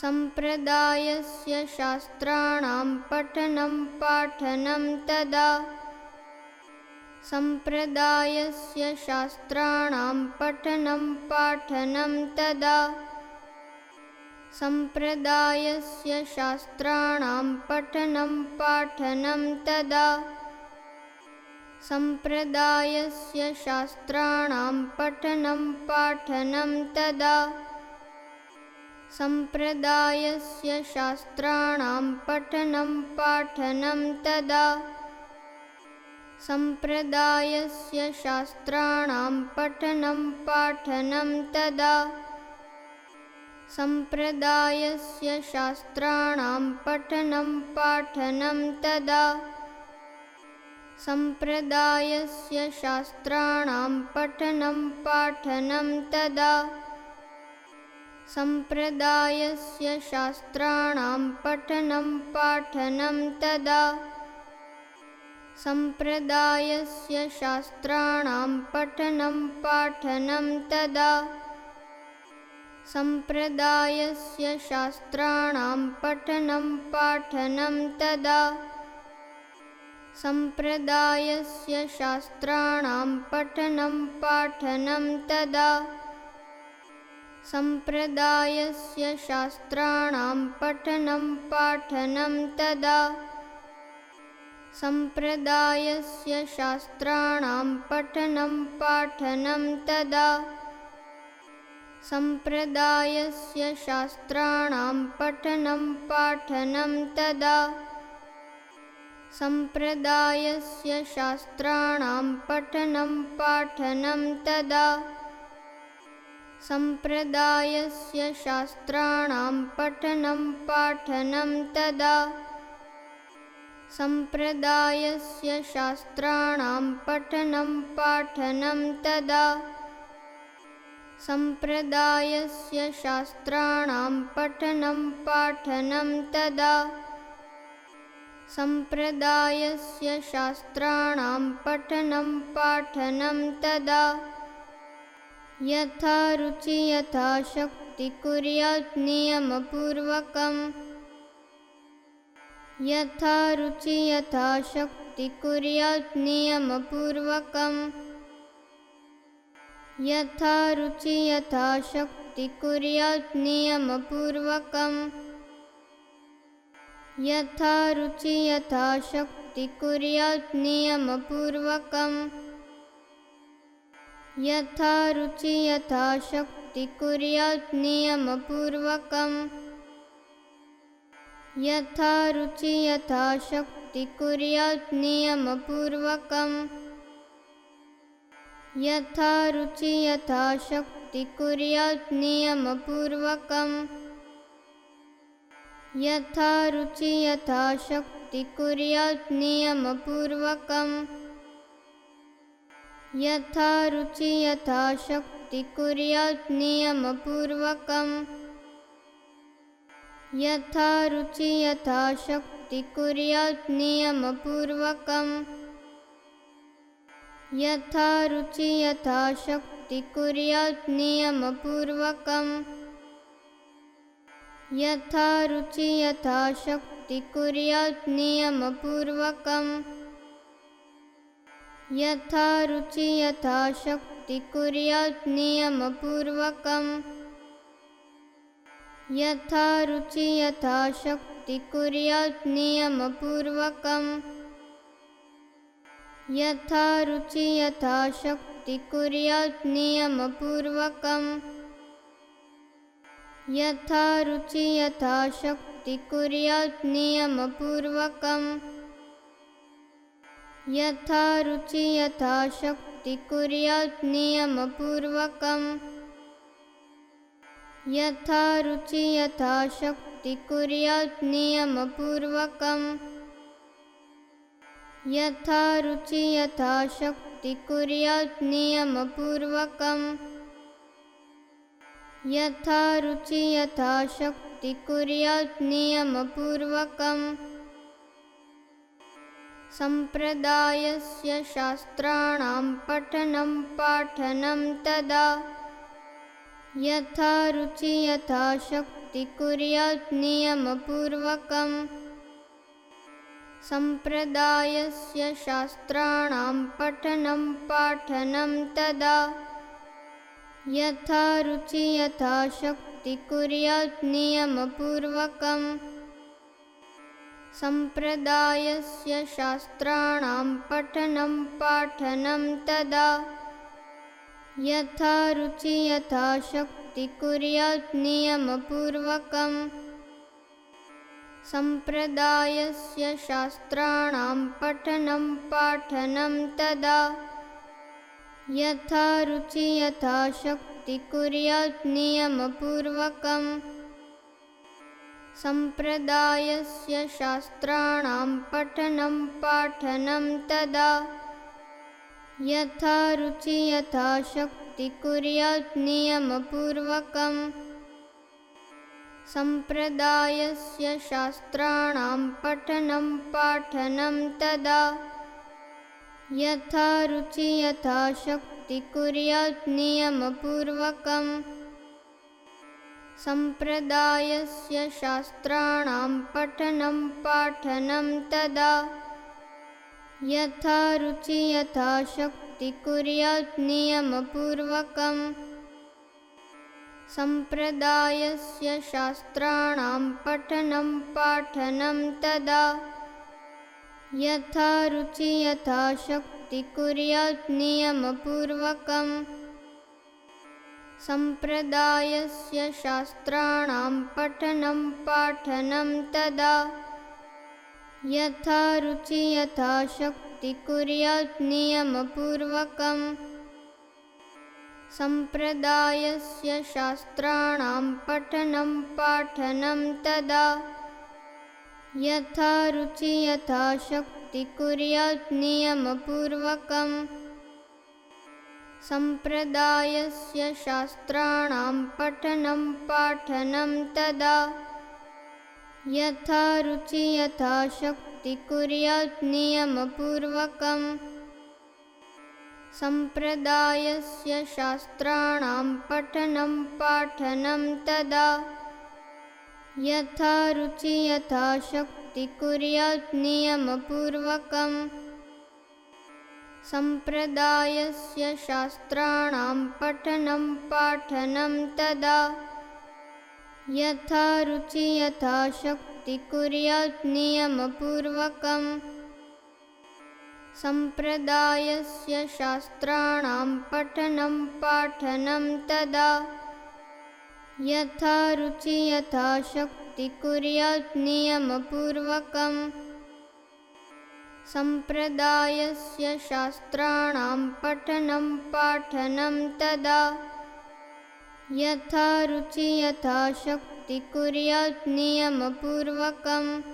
सम्प्रदायस्य शास्त्राणां पठनं पाठनं तदा। सम्प्रदायस्य शास्त्राणां पठनं पाठनं तदा। सम्प्रदायस्य शास्त्राणां पठनं पाठनं तदा। सम्प्रदायस्य शास्त्राणां पठनं पाठनं तदा सम्प्रदायस्य शास्त्राणां पठनं पाठनं तदा। सम्प्रदायस्य शास्त्राणां पठनं पाठनं तदा। सम्प्रदायस्य शास्त्राणां पठनं पाठनं तदा। सम्प्रदायस्य शास्त्राणां पठनं पाठनं तदा सम्प्रदायस्य शास्त्राणां पठनं पाठनं तदा। सम्प्रदायस्य शास्त्राणां पठनं पाठनं तदा। सम्प्रदायस्य शास्त्राणां पठनं पाठनं तदा। सम्प्रदायस्य शास्त्राणां पठनं पाठनं तदा सम्प्रदायस्य शास्त्राणां पठनं पाठनं तदा। सम्प्रदायस्य शास्त्राणां पठनं पाठनं तदा। सम्प्रदायस्य शास्त्राणां पठनं पाठनं तदा। सम्प्रदायस्य शास्त्राणां पठनं पाठनं तदा सम्प्रदायस्य शास्त्राणां पठनं पाठनं तदा। सम्प्रदायस्य शास्त्राणां पठनं पाठनं तदा। सम्प्रदायस्य शास्त्राणां पठनं पाठनं तदा। सम्प्रदायस्य शास्त्राणां पठनं पाठनं तदा यथा रुचि यथा शक्ति कुर्यात् नियमपूर्वकम् यथा रुचि यथा शक्ति कुर्यात् नियमपूर्वकम् यथा रुचि यथा शक्ति कुर्यात् नियमपूर्वकम् यथा रुचि यथा शक्ति कुर्यात् नियमपूर्वकम् यथा रुचि यथा शक्ति कुर्यात् नियमपूर्वकम् यथा रुचि यथा शक्ति कुर्यात् नियमपूर्वकम् यथा रुचि यथा शक्ति कुर्यात् नियमपूर्वकम् यथा रुचि यथा शक्ति कुर्यात् नियमपूर्वकम् यथा रुचि यथा शक्ति कुर्यात् नियमपूर्वकम् यथा रुचि यथा शक्ति कुर्यात् नियमपूर्वकम् यथा रुचि यथा शक्ति कुर्यात् नियमपूर्वकम् यथा रुचि यथा शक्ति कुर्यात् नियमपूर्वकम् यथा रुचि यथा शक्ति कुर्यात् नियमपूर्वकम् यथा रुचि यथा शक्ति कुर्यात् नियमपूर्वकम् यथा रुचि यथा शक्ति कुर्यात् नियमपूर्वकम् यथा रुचि यथा शक्ति कुर्यात् नियमपूर्वकम् यथा रुचि यथा शक्ति कुर्यात् नियमपूर्वकम् यथा रुचि यथा शक्ति कुर्यात् नियमपूर्वकम् यथा रुचि यथा शक्ति कुर्यात् नियमपूर्वकम् यथा रुचि यथा शक्ति कुर्यात् नियमपूर्वकम् सम्प्रदायस्य शास्त्राणां पठनं पाठनं तदा। यथा रुचि यथा शक्ति कुर्यात् नियमपूर्वकम् सम्प्रदायस्य शास्त्राणां पठनं पाठनं तदा। यथा रुचि यथा शक्ति कुर्यात् नियमपूर्वकम् सम्प्रदायस्य शास्त्राणां पठनं पाठनं तदा। यथा रुचि यथा शक्ति कुर्यात् नियमपूर्वकम्। सम्प्रदायस्य शास्त्राणां पठनं पाठनं तदा। यथा रुचि यथा शक्ति कुर्यात् नियमपूर्वकम् सम्प्रदायस्य शास्त्राणां पठनं पाठनं तदा। यथा रुचि यथा शक्ति कुर्यात् नियमपूर्वकम्। सम्प्रदायस्य शास्त्राणां पठनं पाठनं तदा। यथा रुचि यथा शक्ति कुर्यात् नियमपूर्वकम् सम्प्रदायस्य शास्त्राणां पठनं पाठनं तदा यथा रुचि यथा शक्ति कुर्यात् नियमपूर्वकम्। सम्प्रदायस्य शास्त्राणां पठनं पाठनं तदा यथा रुचि यथा शक्ति कुर्यात् नियमपूर्वकम् सम्प्रदायस्य शास्त्राणां पठनं पाठनं तदा यथा रुचि यथा शक्ति कुर्यात् नियमपूर्वकम् सम्प्रदायस्य शास्त्राणां पठनं पाठनं तदा यथा रुचि यथा शक्ति कुर्यात् नियमपूर्वकम् सम्प्रदायस्य शास्त्राणां पठनं पाठनं तदा। यथा रुचि यथा शक्ति कुर्यात् नियमपूर्वकम्। सम्प्रदायस्य शास्त्राणां पठनं पाठनं तदा। यथा रुचि यथा शक्ति कुर्यात् नियमपूर्वकम् सम्प्रदायस्य शास्त्राणां पठनं पाठनं तदा। यथा रुचि यथा शक्ति कुर्यात् नियमपूर्वकम् सम्प्रदायस्य शास्त्राणां पठनं पाठनं तदा। यथा रुचि यथा शक्ति कुर्यात् नियमपूर्वकम् सम्प्रदायस्य शास्त्राणां पठनं पाठनं तदा। यथा रुचि यथा शक्ति कुर्यात् नियमपूर्वकम्